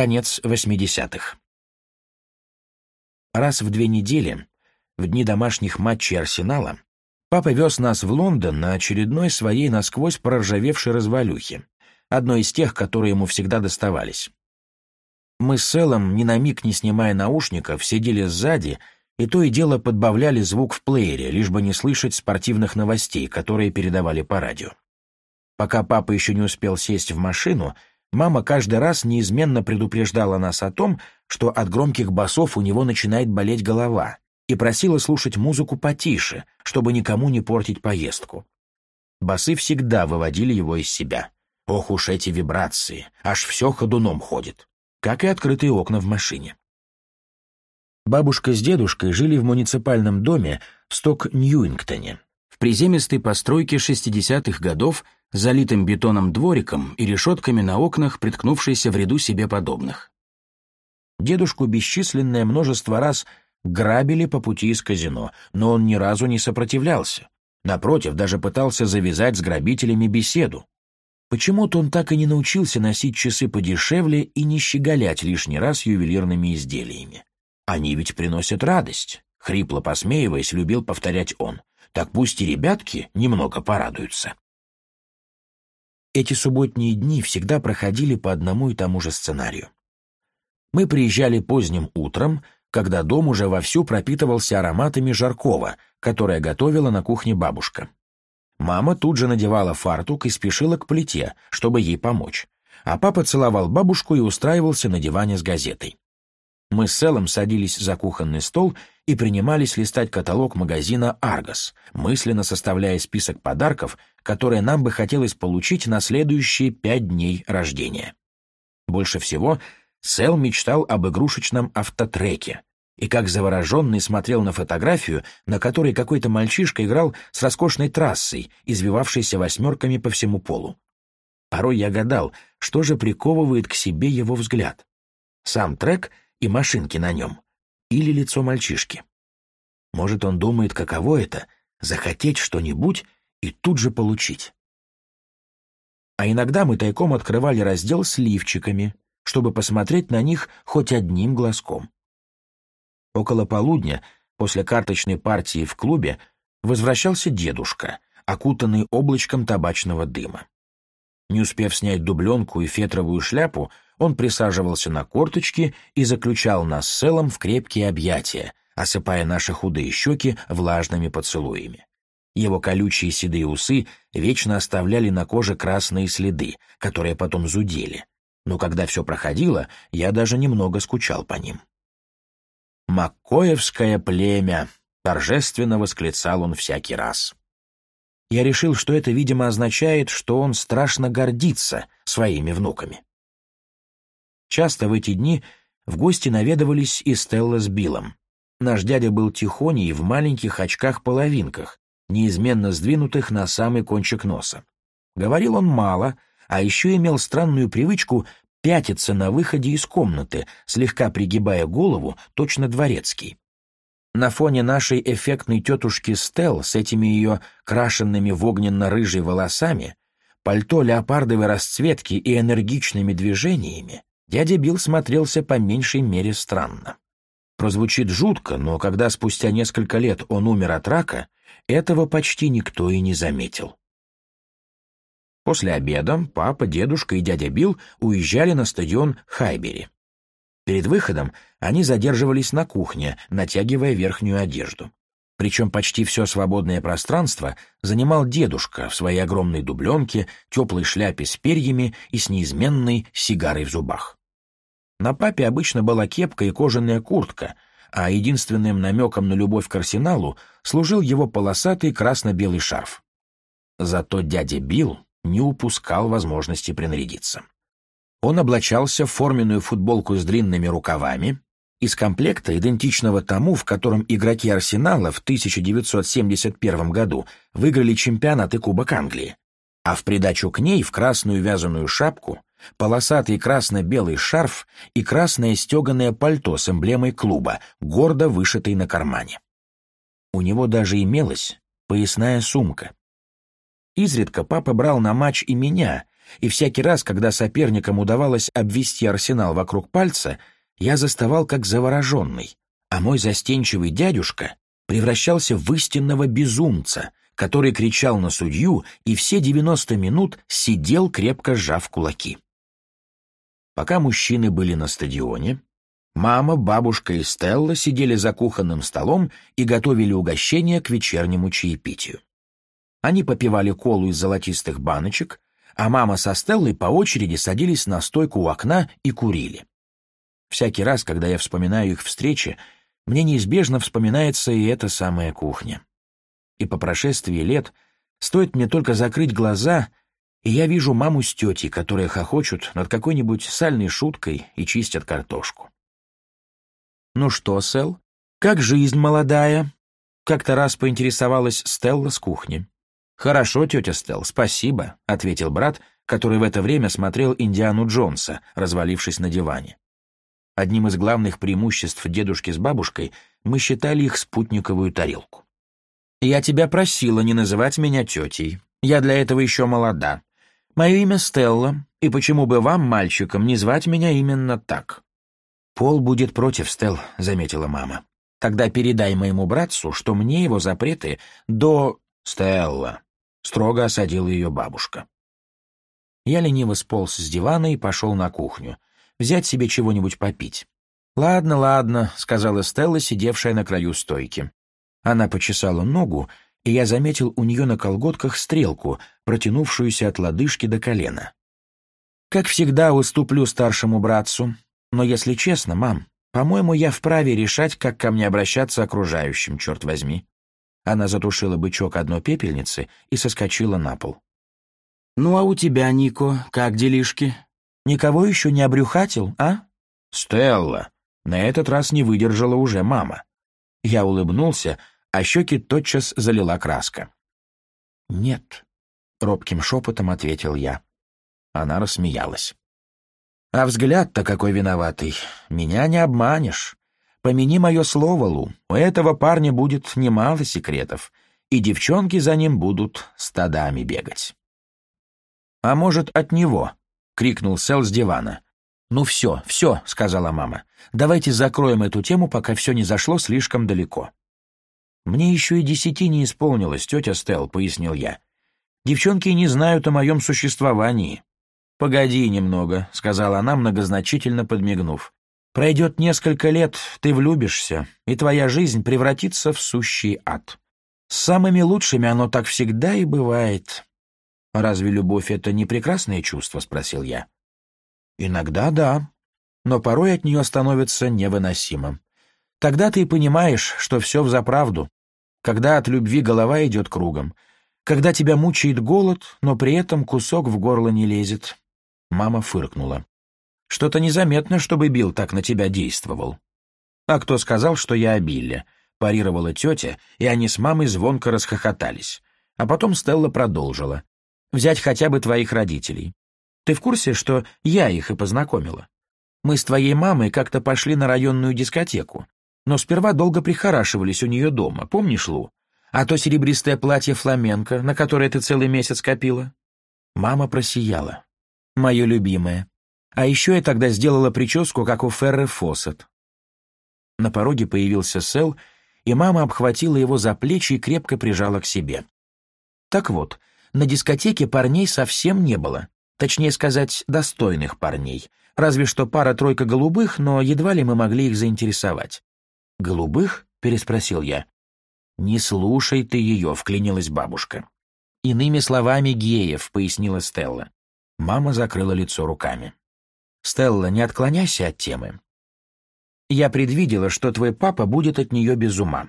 Конец 80-х. Раз в две недели, в дни домашних матчей Арсенала, папа вез нас в Лондон на очередной своей насквозь проржавевшей развалюхе, одной из тех, которые ему всегда доставались. Мы с Эллом, ни на миг не снимая наушников, сидели сзади и то и дело подбавляли звук в плеере, лишь бы не слышать спортивных новостей, которые передавали по радио. Пока папа еще не успел сесть в машину — Мама каждый раз неизменно предупреждала нас о том, что от громких басов у него начинает болеть голова, и просила слушать музыку потише, чтобы никому не портить поездку. Басы всегда выводили его из себя. Ох уж эти вибрации, аж все ходуном ходит. Как и открытые окна в машине. Бабушка с дедушкой жили в муниципальном доме в Сток-Ньюингтоне, приземистой постройке 60-х годов, залитым бетоном двориком и решетками на окнах, приткнувшейся в ряду себе подобных. Дедушку бесчисленное множество раз грабили по пути из казино, но он ни разу не сопротивлялся. Напротив, даже пытался завязать с грабителями беседу. Почему-то он так и не научился носить часы подешевле и не щеголять лишний раз ювелирными изделиями. Они ведь приносят радость, — хрипло посмеиваясь, любил повторять он так пусть и ребятки немного порадуются. Эти субботние дни всегда проходили по одному и тому же сценарию. Мы приезжали поздним утром, когда дом уже вовсю пропитывался ароматами жаркова, которое готовила на кухне бабушка. Мама тут же надевала фартук и спешила к плите, чтобы ей помочь, а папа целовал бабушку и устраивался на диване с газетой. Мы с Селом садились за кухонный стол и принимались листать каталог магазина «Аргос», мысленно составляя список подарков, которые нам бы хотелось получить на следующие пять дней рождения. Больше всего Сэл мечтал об игрушечном автотреке и как завороженный смотрел на фотографию, на которой какой-то мальчишка играл с роскошной трассой, извивавшейся восьмерками по всему полу. Порой я гадал, что же приковывает к себе его взгляд. Сам трек — и машинки на нем, или лицо мальчишки. Может, он думает, каково это — захотеть что-нибудь и тут же получить. А иногда мы тайком открывали раздел с лифчиками, чтобы посмотреть на них хоть одним глазком. Около полудня, после карточной партии в клубе, возвращался дедушка, окутанный облачком табачного дыма. Не успев снять дубленку и фетровую шляпу, он присаживался на корточки и заключал нас с Элом в крепкие объятия, осыпая наши худые щеки влажными поцелуями. Его колючие седые усы вечно оставляли на коже красные следы, которые потом зудели. Но когда все проходило, я даже немного скучал по ним. Маккоевское племя!» — торжественно восклицал он всякий раз я решил, что это, видимо, означает, что он страшно гордится своими внуками. Часто в эти дни в гости наведывались и Стелла с Биллом. Наш дядя был тихоней в маленьких очках-половинках, неизменно сдвинутых на самый кончик носа. Говорил он мало, а еще имел странную привычку пятиться на выходе из комнаты, слегка пригибая голову, точно дворецкий. На фоне нашей эффектной тетушки Стелл с этими ее крашенными в огненно-рыжий волосами, пальто леопардовой расцветки и энергичными движениями дядя Билл смотрелся по меньшей мере странно. Прозвучит жутко, но когда спустя несколько лет он умер от рака, этого почти никто и не заметил. После обеда папа, дедушка и дядя Билл уезжали на стадион Хайбери. Перед выходом они задерживались на кухне, натягивая верхнюю одежду. Причем почти все свободное пространство занимал дедушка в своей огромной дубленке, теплой шляпе с перьями и с неизменной сигарой в зубах. На папе обычно была кепка и кожаная куртка, а единственным намеком на любовь к арсеналу служил его полосатый красно-белый шарф. Зато дядя Билл не упускал возможности принарядиться. Он облачался в форменную футболку с длинными рукавами, из комплекта, идентичного тому, в котором игроки «Арсенала» в 1971 году выиграли чемпионат и Кубок Англии, а в придачу к ней в красную вязаную шапку, полосатый красно-белый шарф и красное стеганое пальто с эмблемой клуба, гордо вышитой на кармане. У него даже имелась поясная сумка. Изредка папа брал на матч и меня, и всякий раз, когда соперникам удавалось обвести арсенал вокруг пальца, я заставал как завороженный, а мой застенчивый дядюшка превращался в истинного безумца, который кричал на судью и все 90 минут сидел, крепко сжав кулаки. Пока мужчины были на стадионе, мама, бабушка и Стелла сидели за кухонным столом и готовили угощение к вечернему чаепитию. Они попивали колу из золотистых баночек, а мама со Стеллой по очереди садились на стойку у окна и курили. Всякий раз, когда я вспоминаю их встречи, мне неизбежно вспоминается и эта самая кухня. И по прошествии лет стоит мне только закрыть глаза, и я вижу маму с тетей, которые хохочут над какой-нибудь сальной шуткой и чистят картошку. «Ну что, Сэл, как жизнь молодая?» — как-то раз поинтересовалась Стелла с кухни. «Хорошо, тетя Стелл, спасибо», — ответил брат, который в это время смотрел «Индиану Джонса», развалившись на диване. Одним из главных преимуществ дедушки с бабушкой мы считали их спутниковую тарелку. «Я тебя просила не называть меня тетей. Я для этого еще молода. Мое имя Стелла, и почему бы вам, мальчикам, не звать меня именно так?» «Пол будет против, Стелл», — заметила мама. «Тогда передай моему братцу, что мне его запреты до...» «Стелла», — строго осадила ее бабушка. Я лениво сполз с дивана и пошел на кухню. Взять себе чего-нибудь попить. «Ладно, ладно», — сказала Стелла, сидевшая на краю стойки. Она почесала ногу, и я заметил у нее на колготках стрелку, протянувшуюся от лодыжки до колена. «Как всегда, уступлю старшему братцу. Но, если честно, мам, по-моему, я вправе решать, как ко мне обращаться окружающим, черт возьми». Она затушила бычок одной пепельницы и соскочила на пол. «Ну а у тебя, Нико, как делишки? Никого еще не обрюхатил, а?» «Стелла!» На этот раз не выдержала уже мама. Я улыбнулся, а щеки тотчас залила краска. «Нет», — робким шепотом ответил я. Она рассмеялась. «А взгляд-то какой виноватый! Меня не обманешь!» Помяни мое слово, Лу, у этого парня будет немало секретов, и девчонки за ним будут стадами бегать. «А может, от него?» — крикнул Сэл с дивана. «Ну все, все», — сказала мама. «Давайте закроем эту тему, пока все не зашло слишком далеко». «Мне еще и десяти не исполнилось, тетя Стелл», — пояснил я. «Девчонки не знают о моем существовании». «Погоди немного», — сказала она, многозначительно подмигнув. Пройдет несколько лет, ты влюбишься, и твоя жизнь превратится в сущий ад. С самыми лучшими оно так всегда и бывает. «Разве любовь — это не прекрасное чувство?» — спросил я. «Иногда да, но порой от нее становится невыносимо. Тогда ты и понимаешь, что все взаправду, когда от любви голова идет кругом, когда тебя мучает голод, но при этом кусок в горло не лезет». Мама фыркнула. Что-то незаметно, чтобы Билл так на тебя действовал. А кто сказал, что я о Билле? Парировала тетя, и они с мамой звонко расхохотались. А потом Стелла продолжила. Взять хотя бы твоих родителей. Ты в курсе, что я их и познакомила? Мы с твоей мамой как-то пошли на районную дискотеку, но сперва долго прихорашивались у нее дома, помнишь, Лу? А то серебристое платье фламенко, на которое ты целый месяц копила. Мама просияла. Мое любимое. А еще я тогда сделала прическу, как у Ферры Фоссет. На пороге появился Сэл, и мама обхватила его за плечи и крепко прижала к себе. Так вот, на дискотеке парней совсем не было. Точнее сказать, достойных парней. Разве что пара-тройка голубых, но едва ли мы могли их заинтересовать. «Голубых?» — переспросил я. «Не слушай ты ее», — вклинилась бабушка. «Иными словами, геев», — пояснила Стелла. Мама закрыла лицо руками. Стелла, не отклоняйся от темы. Я предвидела, что твой папа будет от нее без ума.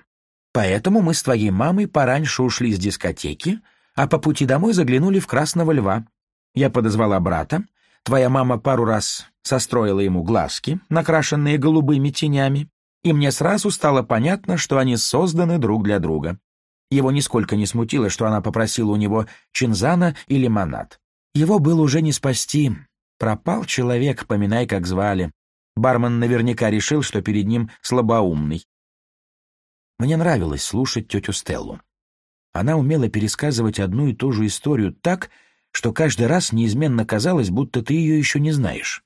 Поэтому мы с твоей мамой пораньше ушли с дискотеки, а по пути домой заглянули в Красного Льва. Я подозвала брата, твоя мама пару раз состроила ему глазки, накрашенные голубыми тенями, и мне сразу стало понятно, что они созданы друг для друга. Его нисколько не смутило, что она попросила у него чинзана и лимонад. Его было уже не спасти, Пропал человек, поминай, как звали. Бармен наверняка решил, что перед ним слабоумный. Мне нравилось слушать тетю Стеллу. Она умела пересказывать одну и ту же историю так, что каждый раз неизменно казалось, будто ты ее еще не знаешь.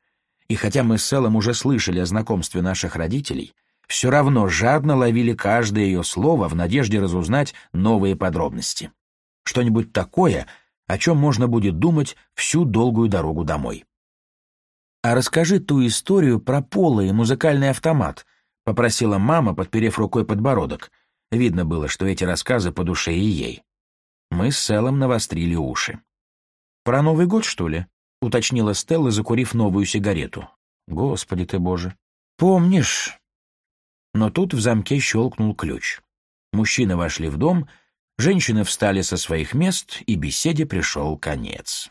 И хотя мы с Селом уже слышали о знакомстве наших родителей, все равно жадно ловили каждое ее слово в надежде разузнать новые подробности. Что-нибудь такое, о чем можно будет думать всю долгую дорогу домой а расскажи ту историю про поло и музыкальный автомат», — попросила мама, подперев рукой подбородок. Видно было, что эти рассказы по душе и ей. Мы с Селом навострили уши. «Про Новый год, что ли?» — уточнила Стелла, закурив новую сигарету. «Господи ты боже!» «Помнишь?» Но тут в замке щелкнул ключ. Мужчины вошли в дом, женщины встали со своих мест, и беседе пришел конец.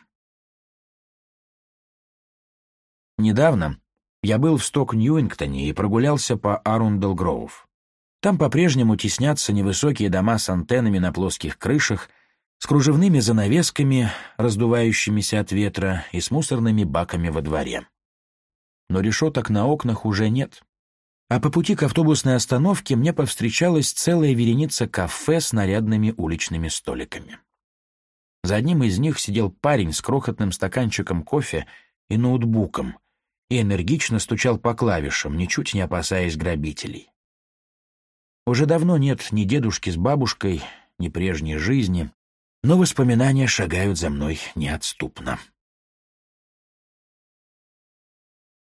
Недавно я был в Сток-Ньюингтоне и прогулялся по Арундел-Гроув. Там по-прежнему теснятся невысокие дома с антеннами на плоских крышах, с кружевными занавесками, раздувающимися от ветра, и с мусорными баками во дворе. Но решеток на окнах уже нет. А по пути к автобусной остановке мне повстречалась целая вереница кафе с нарядными уличными столиками. За одним из них сидел парень с крохотным стаканчиком кофе и ноутбуком, и энергично стучал по клавишам, ничуть не опасаясь грабителей. Уже давно нет ни дедушки с бабушкой, ни прежней жизни, но воспоминания шагают за мной неотступно.